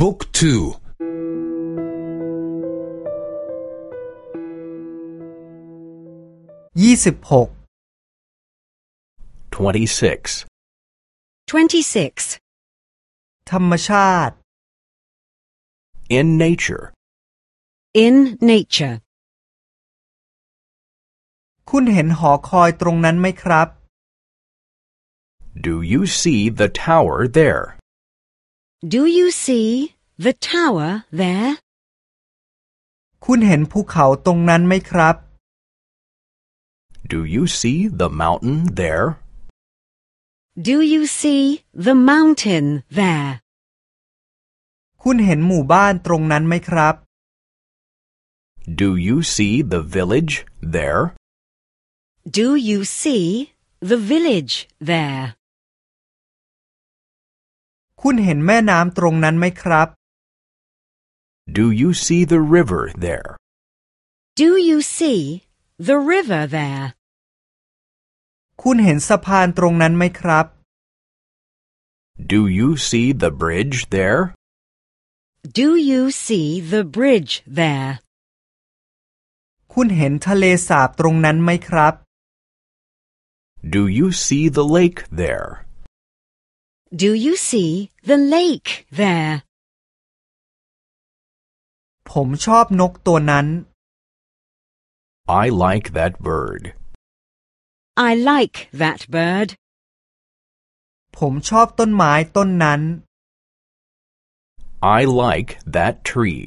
บุ๊กทูยี่สิบหก 26. 26. ธรรมชาติ In nature. In nature. คุณเห็นหอคอยตรงนั้นไหมครับ Do you see the tower there? Do you see the tower there? คุณเห็นภูเขาตรงนั้นไหมครับ Do you see the mountain there? Do you see the mountain there? คุณเห็นหมู่บ้านตรงนั้นไหมครับ Do you see the village there? Do you see the village there? คุณเห็นแม่น้ำตรงนั้นไหมครับ Do you see the river there? Do you see the river there? คุณเห็นสะพานตรงนั้นไหมครับ Do you see the bridge there? Do you see the bridge there? คุณเห็นทะเลสาบตรงนั้นไหมครับ Do you see the lake there? Do you see the lake there? ผมชอบนกตัวนั้น I like that bird. I like that bird. ผมชอบต้นไม้ต้นนั้น I like that tree.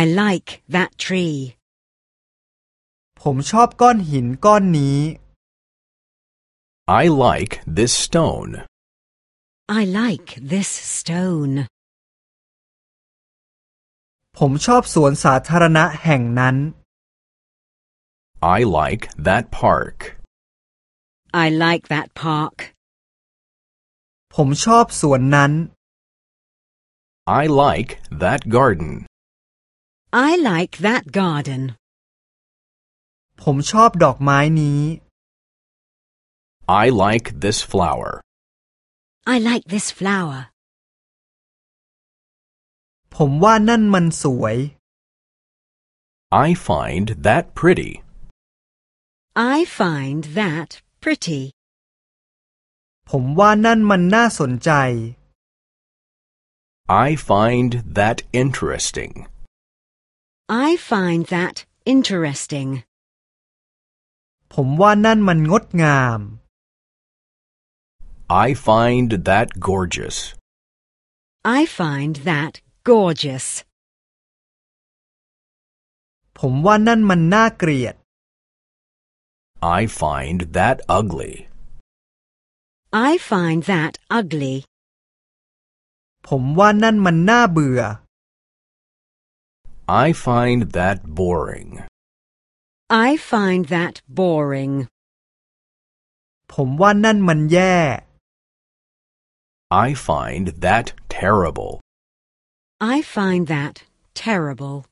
I like that tree. ผมชอบก้อนหินก้อนนี้ I like this stone. I like this stone. ผมชอบสวนสาธารณะแห่งนั้น I like that park. I like that park. ผมชอบสวนนั้น I like that garden. I like that garden. ผมชอบดอกไม้นี้ I like this flower. I like this flower. ผมว่านั่นมันสวย I find that pretty. I find that pretty. ผมว่านั่นมันน่าสนใจ I find that interesting. I find that interesting. ผมว่านั่นมันงดงาม I find that gorgeous. I find that gorgeous. ผมว่านั่นมันน่าเกลียด I find that ugly. I find that ugly. ผมว่านั่นมันน่าเบื่อ I find that boring. I find that boring. ผมว่านั่นมันแย่ I find that terrible. I find that terrible.